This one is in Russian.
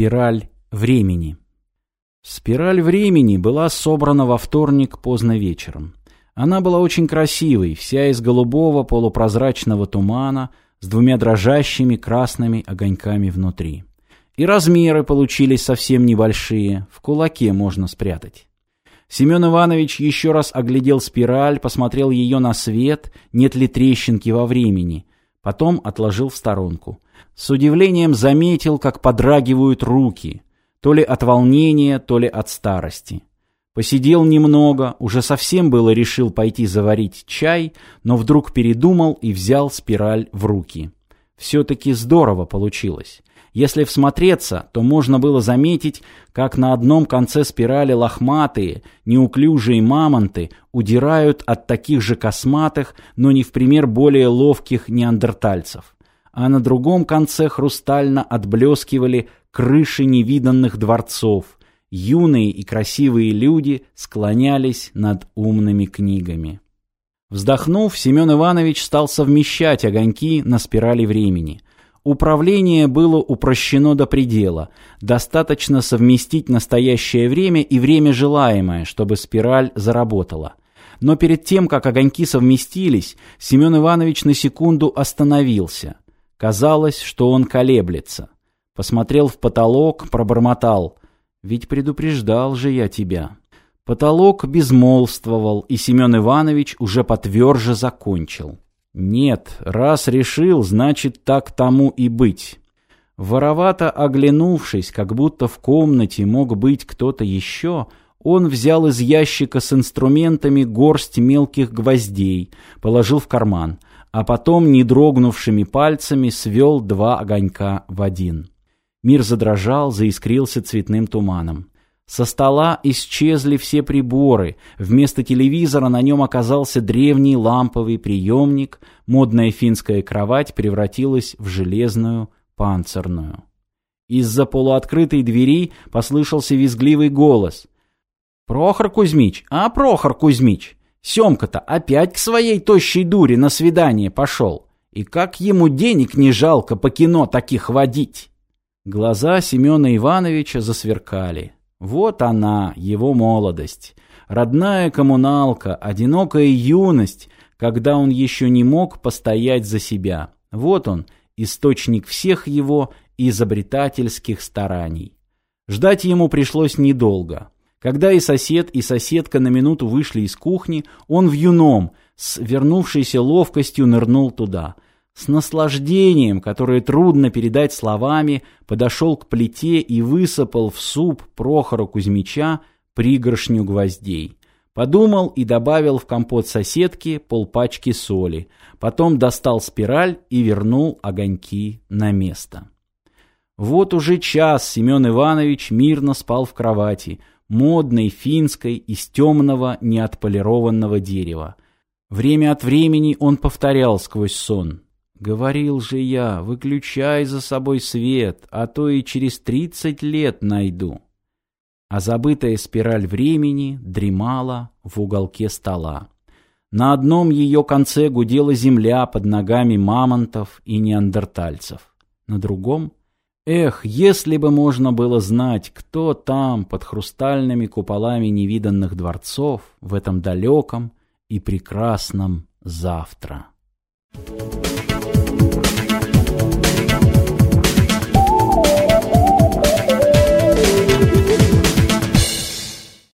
Спираль времени. Спираль времени была собрана во вторник поздно вечером. Она была очень красивой, вся из голубого полупрозрачного тумана с двумя дрожащими красными огоньками внутри. И размеры получились совсем небольшие, в кулаке можно спрятать. Семен Иванович еще раз оглядел спираль, посмотрел ее на свет, нет ли трещинки во времени, потом отложил в сторонку. С удивлением заметил, как подрагивают руки, то ли от волнения, то ли от старости. Посидел немного, уже совсем было решил пойти заварить чай, но вдруг передумал и взял спираль в руки. Все-таки здорово получилось. Если всмотреться, то можно было заметить, как на одном конце спирали лохматые, неуклюжие мамонты удирают от таких же косматых, но не в пример более ловких неандертальцев а на другом конце хрустально отблескивали крыши невиданных дворцов. Юные и красивые люди склонялись над умными книгами. Вздохнув, Семен Иванович стал совмещать огоньки на спирали времени. Управление было упрощено до предела. Достаточно совместить настоящее время и время желаемое, чтобы спираль заработала. Но перед тем, как огоньки совместились, Семен Иванович на секунду остановился – Казалось, что он колеблется. Посмотрел в потолок, пробормотал. «Ведь предупреждал же я тебя». Потолок безмолвствовал, и Семен Иванович уже потверже закончил. «Нет, раз решил, значит, так тому и быть». Воровато оглянувшись, как будто в комнате мог быть кто-то еще, он взял из ящика с инструментами горсть мелких гвоздей, положил в карман — а потом, не дрогнувшими пальцами, свел два огонька в один. Мир задрожал, заискрился цветным туманом. Со стола исчезли все приборы, вместо телевизора на нем оказался древний ламповый приемник, модная финская кровать превратилась в железную панцирную. Из-за полуоткрытой двери послышался визгливый голос. «Прохор Кузьмич! А, Прохор Кузьмич!» Семка-то опять к своей тощей дуре на свидание пошел. И как ему денег не жалко по кино таких водить? Глаза Семена Ивановича засверкали. Вот она, его молодость. Родная коммуналка, одинокая юность, когда он еще не мог постоять за себя. Вот он, источник всех его изобретательских стараний. Ждать ему пришлось недолго. Когда и сосед, и соседка на минуту вышли из кухни, он в юном, с вернувшейся ловкостью нырнул туда. С наслаждением, которое трудно передать словами, подошел к плите и высыпал в суп Прохора Кузьмича пригоршню гвоздей. Подумал и добавил в компот соседки полпачки соли. Потом достал спираль и вернул огоньки на место. Вот уже час Семен Иванович мирно спал в кровати, модной, финской, из темного, неотполированного дерева. Время от времени он повторял сквозь сон. «Говорил же я, выключай за собой свет, а то и через тридцать лет найду». А забытая спираль времени дремала в уголке стола. На одном ее конце гудела земля под ногами мамонтов и неандертальцев, на другом Эх, если бы можно было знать, кто там под хрустальными куполами невиданных дворцов в этом далеком и прекрасном завтра. Thank you.